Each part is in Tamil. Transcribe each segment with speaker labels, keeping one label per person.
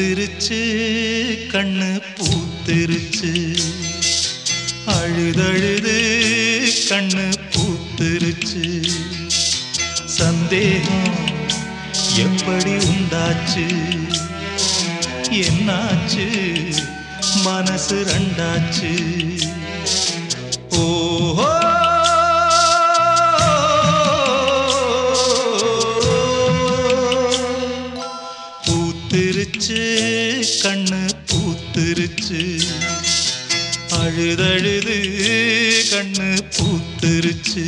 Speaker 1: பூத்திருச்சு கண்ணு பூத்திருச்சு. அழுதழுது கண்ணு பூத்திருச்சு. சந்தேகம் எப்படி உண்டாச்சு? என்னாச்சு? மனசு ரெண்டாச்சு. பூத்திருச்சு அழுதழுது கண்ணு பூத்திருச்சு.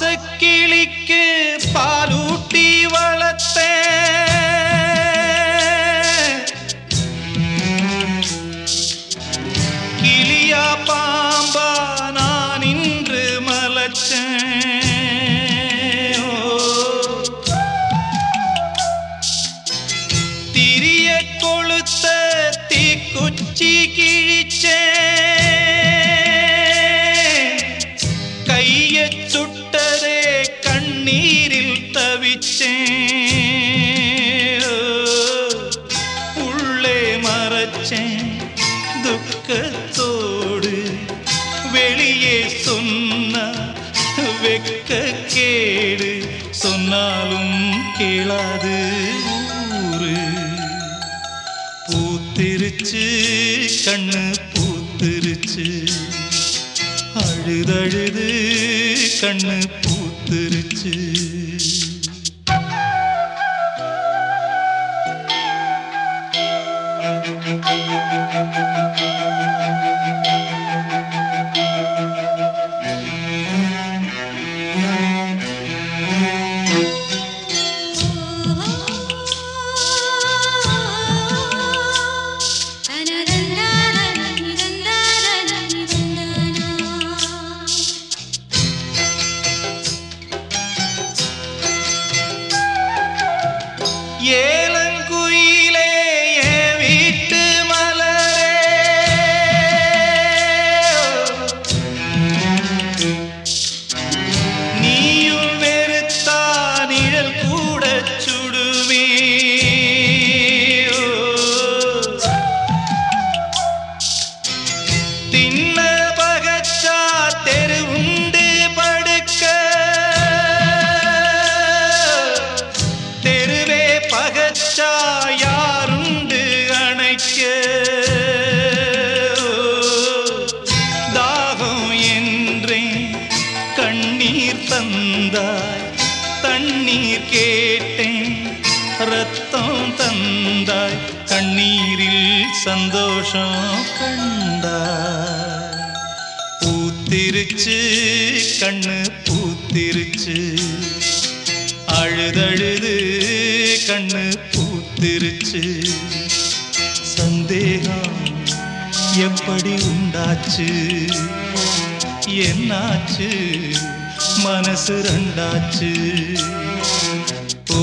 Speaker 1: பாசக்கிளிக்கு பாலூட்டி வா வெக்க கேடு சொன்னாலும் கேளாது ஊரு. பூத்திருச்சு கண்ணு பூத்திருச்சு. அழுதழுது கண்ணு பூத்திருச்சு. Yeah. ரத்தம் தந்தாய் கண்ணீரில் சந்தோஷம் கண்டாய் பூத்திருச்சு கண்ணு பூத்திருச்சு அழுதழுது கண்ணு பூத்திருச்சு சந்தேகம் எப்படி உண்டாச்சு என்னாச்சு மனசு ரெண்டாச்சு ஓ